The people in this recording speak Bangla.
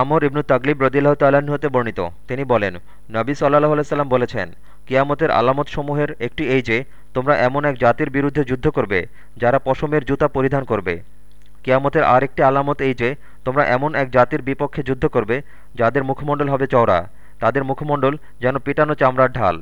আমর ইবনু তাগলিব রদিল্লাহ তাল্লাহ্ন হতে বর্ণিত। তিনি বলেন, নবী সাল্লাহ আলাইসাল্লাম বলেছেন, কিয়ামতের আলামতসমূহের একটি এই যে, তোমরা এমন এক জাতির বিরুদ্ধে যুদ্ধ করবে, যারা পশমের জুতা পরিধান করবে। কিয়ামতের আর একটি আলামত এই যে, তোমরা এমন এক জাতির বিপক্ষে যুদ্ধ করবে, যাদের মুখমণ্ডল হবে চওড়া। তাদের মুখমণ্ডল যেন পিটানো চামড়ার ঢাল।